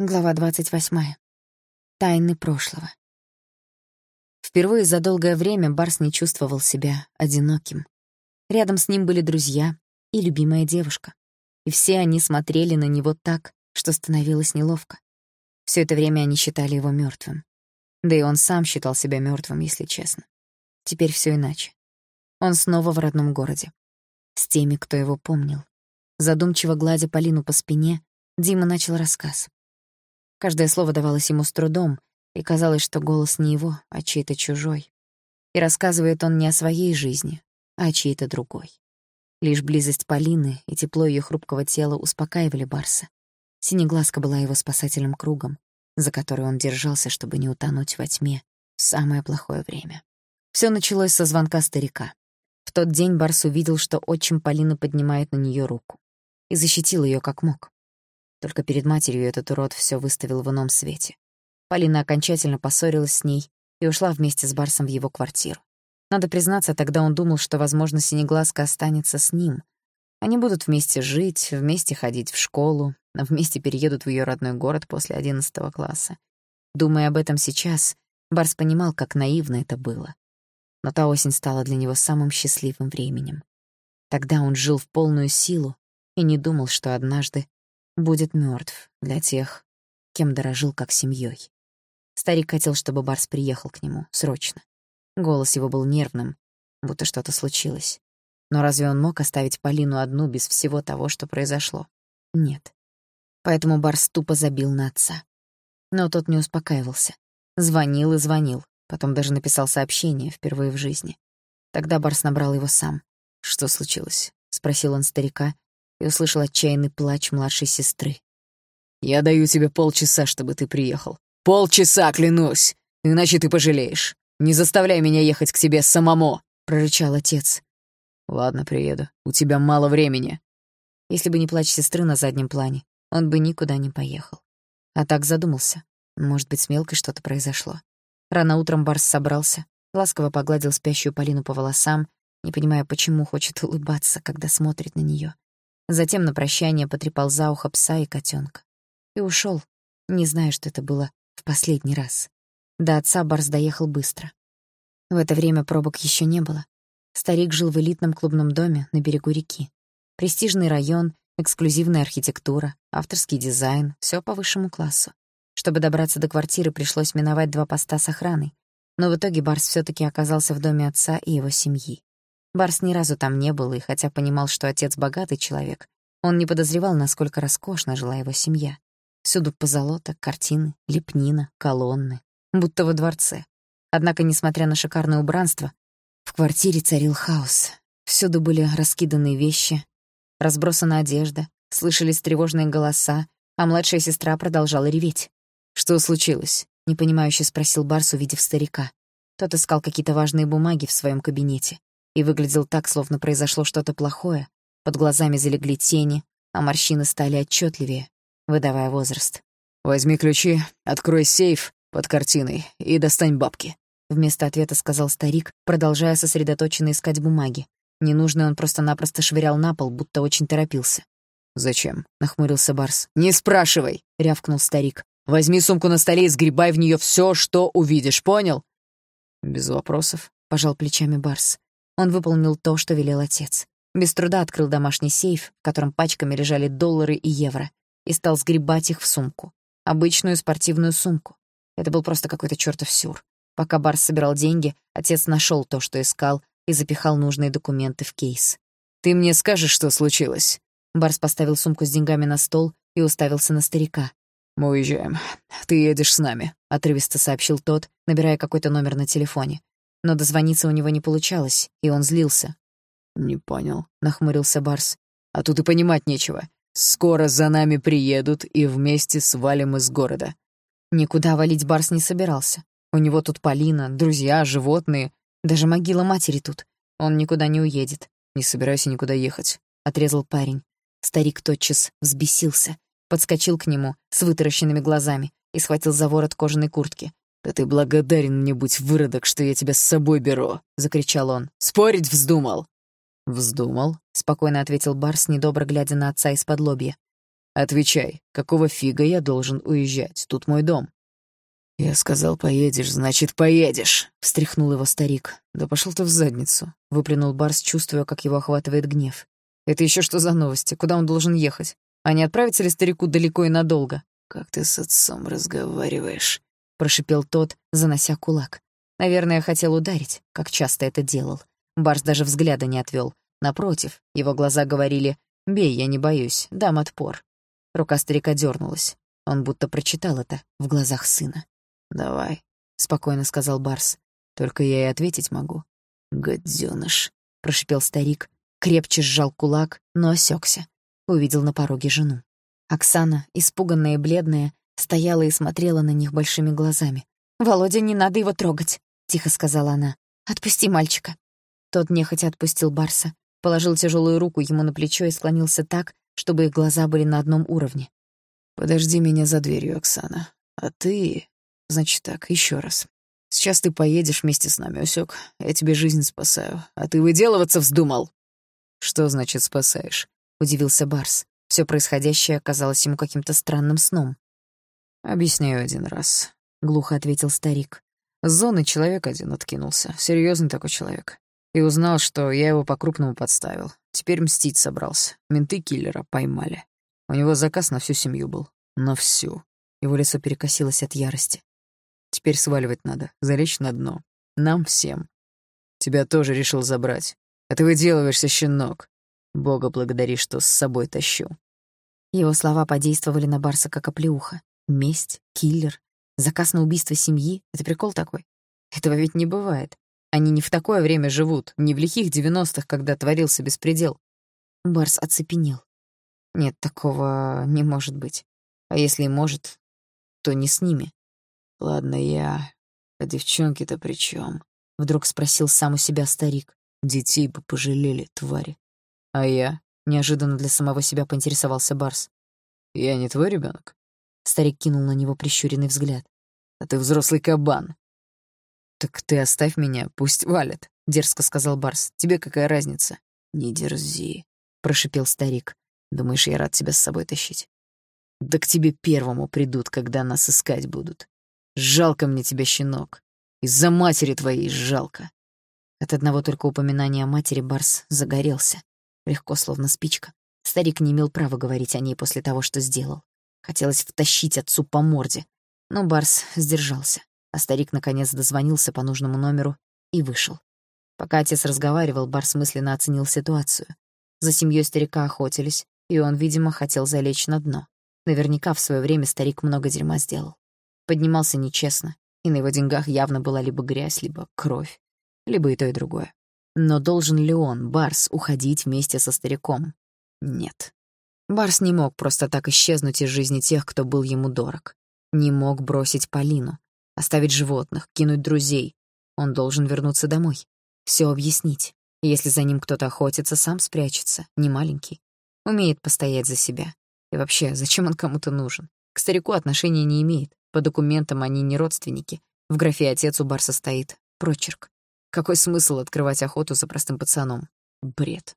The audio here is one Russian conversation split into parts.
Глава 28. Тайны прошлого. Впервые за долгое время Барс не чувствовал себя одиноким. Рядом с ним были друзья и любимая девушка. И все они смотрели на него так, что становилось неловко. Все это время они считали его мертвым. Да и он сам считал себя мертвым, если честно. Теперь все иначе. Он снова в родном городе. С теми, кто его помнил. Задумчиво гладя Полину по спине, Дима начал рассказ. Каждое слово давалось ему с трудом, и казалось, что голос не его, а чей-то чужой. И рассказывает он не о своей жизни, а о чьей-то другой. Лишь близость Полины и тепло ее хрупкого тела успокаивали Барса. Синеглазка была его спасательным кругом, за который он держался, чтобы не утонуть во тьме в самое плохое время. Все началось со звонка старика. В тот день Барс увидел, что отчим Полины поднимает на нее руку. И защитил ее как мог. Только перед матерью этот урод все выставил в ином свете. Полина окончательно поссорилась с ней и ушла вместе с Барсом в его квартиру. Надо признаться, тогда он думал, что, возможно, Синеглазка останется с ним. Они будут вместе жить, вместе ходить в школу, вместе переедут в ее родной город после одиннадцатого класса. Думая об этом сейчас, Барс понимал, как наивно это было. Но та осень стала для него самым счастливым временем. Тогда он жил в полную силу и не думал, что однажды будет мертв для тех, кем дорожил как семьей. Старик хотел, чтобы Барс приехал к нему срочно. Голос его был нервным, будто что-то случилось. Но разве он мог оставить Полину одну без всего того, что произошло? Нет. Поэтому Барс тупо забил на отца. Но тот не успокаивался. Звонил и звонил, потом даже написал сообщение впервые в жизни. Тогда Барс набрал его сам. «Что случилось?» — спросил он старика, и услышал отчаянный плач младшей сестры. «Я даю тебе полчаса, чтобы ты приехал. Полчаса, клянусь! Иначе ты пожалеешь. Не заставляй меня ехать к тебе самому!» — прорычал отец. «Ладно, приеду. У тебя мало времени». Если бы не плач сестры на заднем плане, он бы никуда не поехал. А так задумался. Может быть, с мелкой что-то произошло. Рано утром Барс собрался, ласково погладил спящую Полину по волосам, не понимая, почему хочет улыбаться, когда смотрит на нее. Затем на прощание потрепал за ухо пса и котенка И ушел, не зная, что это было в последний раз. До отца Барс доехал быстро. В это время пробок еще не было. Старик жил в элитном клубном доме на берегу реки. Престижный район, эксклюзивная архитектура, авторский дизайн — все по высшему классу. Чтобы добраться до квартиры, пришлось миновать два поста с охраной. Но в итоге Барс все таки оказался в доме отца и его семьи. Барс ни разу там не был, и хотя понимал, что отец богатый человек, он не подозревал, насколько роскошно жила его семья. Всюду позолота, картины, лепнина, колонны, будто во дворце. Однако, несмотря на шикарное убранство, в квартире царил хаос. Всюду были раскиданы вещи, разбросана одежда, слышались тревожные голоса, а младшая сестра продолжала реветь. «Что случилось?» — непонимающе спросил Барс, увидев старика. Тот искал какие-то важные бумаги в своем кабинете и выглядел так, словно произошло что-то плохое. Под глазами залегли тени, а морщины стали отчетливее, выдавая возраст. «Возьми ключи, открой сейф под картиной и достань бабки», — вместо ответа сказал старик, продолжая сосредоточенно искать бумаги. Ненужный он просто-напросто швырял на пол, будто очень торопился. «Зачем?» — нахмурился Барс. «Не спрашивай!» — рявкнул старик. «Возьми сумку на столе и сгребай в нее все, что увидишь, понял?» «Без вопросов», — пожал плечами Барс. Он выполнил то, что велел отец. Без труда открыл домашний сейф, в котором пачками лежали доллары и евро, и стал сгребать их в сумку. Обычную спортивную сумку. Это был просто какой-то чёртов сюр. Пока Барс собирал деньги, отец нашел то, что искал, и запихал нужные документы в кейс. «Ты мне скажешь, что случилось?» Барс поставил сумку с деньгами на стол и уставился на старика. «Мы уезжаем. Ты едешь с нами», — отрывисто сообщил тот, набирая какой-то номер на телефоне но дозвониться у него не получалось, и он злился. «Не понял», — нахмурился Барс. «А тут и понимать нечего. Скоро за нами приедут и вместе свалим из города». Никуда валить Барс не собирался. У него тут Полина, друзья, животные, даже могила матери тут. Он никуда не уедет. «Не собирайся никуда ехать», — отрезал парень. Старик тотчас взбесился, подскочил к нему с вытаращенными глазами и схватил за ворот кожаной куртки. «Да ты благодарен мне, будь выродок, что я тебя с собой беру!» — закричал он. «Спорить вздумал!» «Вздумал?» — спокойно ответил Барс, недобро глядя на отца из-под лобья. Отвечай, какого фига я должен уезжать? Тут мой дом». «Я сказал, поедешь, значит, поедешь», — встряхнул его старик. «Да пошел ты в задницу», — выплюнул Барс, чувствуя, как его охватывает гнев. «Это еще что за новости? Куда он должен ехать? А не отправится ли старику далеко и надолго?» «Как ты с отцом разговариваешь?» — прошипел тот, занося кулак. Наверное, хотел ударить, как часто это делал. Барс даже взгляда не отвел. Напротив, его глаза говорили «Бей, я не боюсь, дам отпор». Рука старика дернулась. Он будто прочитал это в глазах сына. «Давай», — спокойно сказал Барс. «Только я и ответить могу». «Гадёныш», — прошипел старик, крепче сжал кулак, но осекся. Увидел на пороге жену. Оксана, испуганная и бледная, стояла и смотрела на них большими глазами. «Володя, не надо его трогать», — тихо сказала она. «Отпусти мальчика». Тот нехотя отпустил Барса, положил тяжелую руку ему на плечо и склонился так, чтобы их глаза были на одном уровне. «Подожди меня за дверью, Оксана. А ты... Значит так, еще раз. Сейчас ты поедешь вместе с нами, усек. Я тебе жизнь спасаю. А ты выделываться вздумал?» «Что значит спасаешь?» — удивился Барс. Все происходящее оказалось ему каким-то странным сном. «Объясняю один раз», — глухо ответил старик. С зоны человек один откинулся. Серьезный такой человек. И узнал, что я его по-крупному подставил. Теперь мстить собрался. Менты киллера поймали. У него заказ на всю семью был. На всю. Его лицо перекосилось от ярости. Теперь сваливать надо, залечь на дно. Нам всем. Тебя тоже решил забрать. А ты выделываешься, щенок. Бога благодари, что с собой тащу. Его слова подействовали на Барса как оплеуха. Месть, киллер, заказ на убийство семьи — это прикол такой. Этого ведь не бывает. Они не в такое время живут, не в лихих девяностых, когда творился беспредел. Барс оцепенел. Нет, такого не может быть. А если и может, то не с ними. «Ладно, я... А девчонки-то при чем? Вдруг спросил сам у себя старик. «Детей бы пожалели, твари». «А я?» — неожиданно для самого себя поинтересовался Барс. «Я не твой ребенок. Старик кинул на него прищуренный взгляд. «А ты взрослый кабан». «Так ты оставь меня, пусть валят», — дерзко сказал Барс. «Тебе какая разница?» «Не дерзи», — прошипел старик. «Думаешь, я рад тебя с собой тащить?» «Да к тебе первому придут, когда нас искать будут. Жалко мне тебя, щенок. Из-за матери твоей жалко». От одного только упоминания о матери Барс загорелся. Легко, словно спичка. Старик не имел права говорить о ней после того, что сделал. Хотелось втащить отцу по морде. Но Барс сдержался, а старик наконец дозвонился по нужному номеру и вышел. Пока отец разговаривал, Барс мысленно оценил ситуацию. За семьей старика охотились, и он, видимо, хотел залечь на дно. Наверняка в свое время старик много дерьма сделал. Поднимался нечестно, и на его деньгах явно была либо грязь, либо кровь, либо и то, и другое. Но должен ли он, Барс, уходить вместе со стариком? Нет. Барс не мог просто так исчезнуть из жизни тех, кто был ему дорог. Не мог бросить Полину, оставить животных, кинуть друзей. Он должен вернуться домой, все объяснить. Если за ним кто-то охотится, сам спрячется, не маленький. Умеет постоять за себя. И вообще, зачем он кому-то нужен? К старику отношения не имеет. По документам они не родственники. В графе «отец» у Барса стоит прочерк. Какой смысл открывать охоту за простым пацаном? Бред.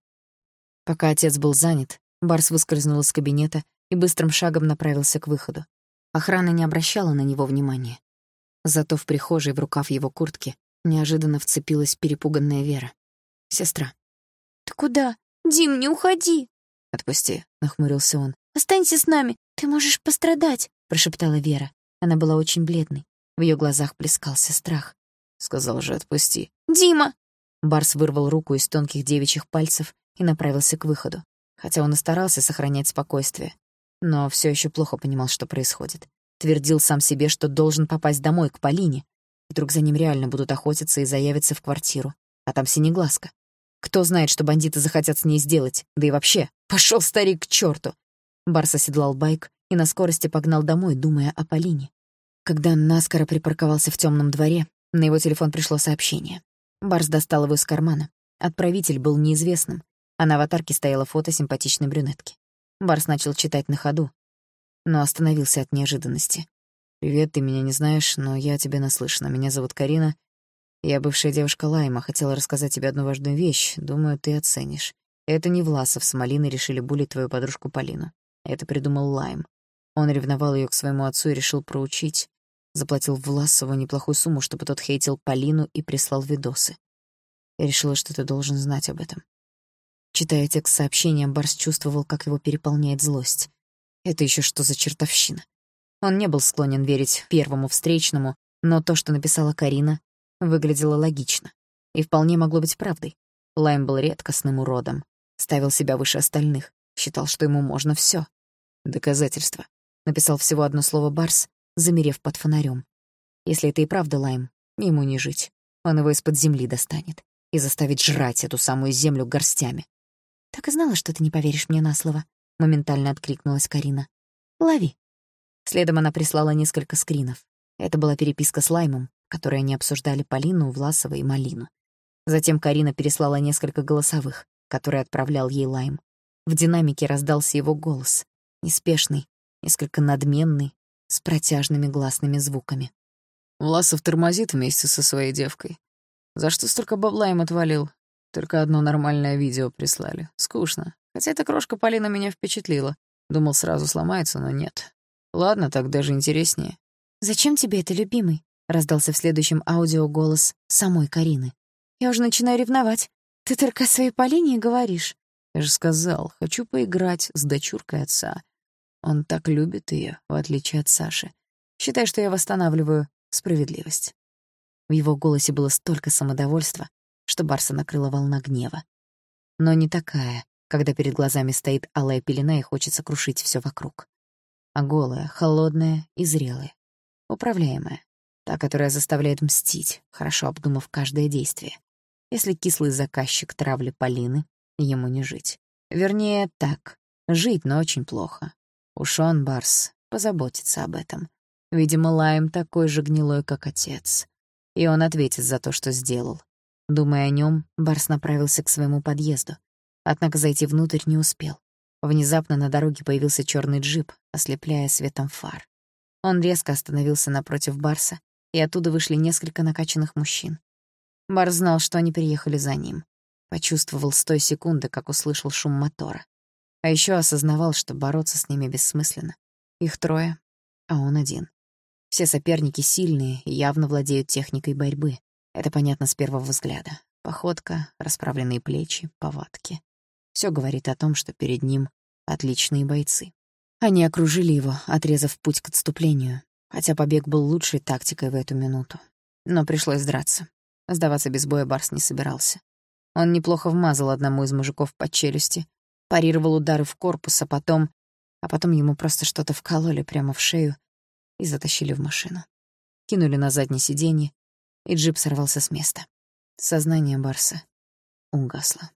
Пока отец был занят, Барс выскользнул из кабинета и быстрым шагом направился к выходу. Охрана не обращала на него внимания. Зато в прихожей в рукав его куртки неожиданно вцепилась перепуганная Вера. Сестра. «Ты куда? Дим, не уходи!» «Отпусти», — нахмурился он. «Останься с нами, ты можешь пострадать», — прошептала Вера. Она была очень бледной. В ее глазах плескался страх. «Сказал же, отпусти». «Дима!» Барс вырвал руку из тонких девичьих пальцев и направился к выходу хотя он и старался сохранять спокойствие. Но все еще плохо понимал, что происходит. Твердил сам себе, что должен попасть домой, к Полине. Вдруг за ним реально будут охотиться и заявятся в квартиру. А там синеглазка. Кто знает, что бандиты захотят с ней сделать. Да и вообще, пошел старик к черту. Барс оседлал байк и на скорости погнал домой, думая о Полине. Когда наскоро припарковался в темном дворе, на его телефон пришло сообщение. Барс достал его из кармана. Отправитель был неизвестным, а на аватарке стояло фото симпатичной брюнетки. Барс начал читать на ходу, но остановился от неожиданности. «Привет, ты меня не знаешь, но я тебе наслышана. Меня зовут Карина. Я бывшая девушка Лайма. Хотела рассказать тебе одну важную вещь. Думаю, ты оценишь. Это не Власов с Малиной решили булить твою подружку Полину. Это придумал Лайм. Он ревновал ее к своему отцу и решил проучить. Заплатил Власову неплохую сумму, чтобы тот хейтил Полину и прислал видосы. Я решила, что ты должен знать об этом. Читая текст сообщения, Барс чувствовал, как его переполняет злость. Это еще что за чертовщина? Он не был склонен верить первому встречному, но то, что написала Карина, выглядело логично и вполне могло быть правдой. Лайм был редкостным уродом, ставил себя выше остальных, считал, что ему можно все. Доказательства. Написал всего одно слово Барс, замерев под фонарем. Если это и правда Лайм, ему не жить. Он его из-под земли достанет и заставит жрать эту самую землю горстями. «Так и знала, что ты не поверишь мне на слово», — моментально откликнулась Карина. «Лови». Следом она прислала несколько скринов. Это была переписка с Лаймом, в которой они обсуждали Полину, Власова и Малину. Затем Карина переслала несколько голосовых, которые отправлял ей Лайм. В динамике раздался его голос, неспешный, несколько надменный, с протяжными гласными звуками. Власов тормозит вместе со своей девкой. За что столько бабла им отвалил? Только одно нормальное видео прислали. Скучно. Хотя эта крошка Полина меня впечатлила. Думал, сразу сломается, но нет. Ладно, так даже интереснее. «Зачем тебе это, любимый?» — раздался в следующем аудио голос самой Карины. «Я уже начинаю ревновать. Ты только о своей Полине говоришь». Я же сказал, хочу поиграть с дочуркой отца. Он так любит ее, в отличие от Саши. Считай, что я восстанавливаю справедливость. В его голосе было столько самодовольства, что Барса накрыла волна гнева. Но не такая, когда перед глазами стоит алая пелена и хочется крушить все вокруг. А голая, холодная и зрелая. Управляемая. Та, которая заставляет мстить, хорошо обдумав каждое действие. Если кислый заказчик травли Полины, ему не жить. Вернее, так, жить, но очень плохо. Уж он, Барс, позаботится об этом. Видимо, Лайм такой же гнилой, как отец. И он ответит за то, что сделал. Думая о нем, Барс направился к своему подъезду. Однако зайти внутрь не успел. Внезапно на дороге появился черный джип, ослепляя светом фар. Он резко остановился напротив Барса, и оттуда вышли несколько накачанных мужчин. Барс знал, что они приехали за ним. Почувствовал с той секунды, как услышал шум мотора. А еще осознавал, что бороться с ними бессмысленно. Их трое, а он один. Все соперники сильные и явно владеют техникой борьбы. Это понятно с первого взгляда. Походка, расправленные плечи, повадки. Все говорит о том, что перед ним отличные бойцы. Они окружили его, отрезав путь к отступлению, хотя побег был лучшей тактикой в эту минуту. Но пришлось драться. Сдаваться без боя Барс не собирался. Он неплохо вмазал одному из мужиков под челюсти, парировал удары в корпус, а потом... А потом ему просто что-то вкололи прямо в шею и затащили в машину. Кинули на заднее сиденье, и джип сорвался с места. Сознание Барса угасло.